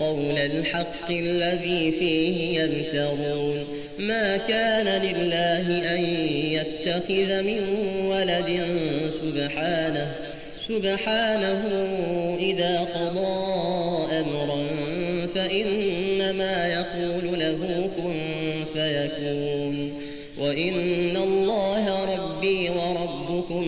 قول الحق الذي فيه يمترون ما كان لله أن يتخذ من ولد سبحانه سبحانه إذا قضى أمرا فإنما يقول له كن فيكون وإن الله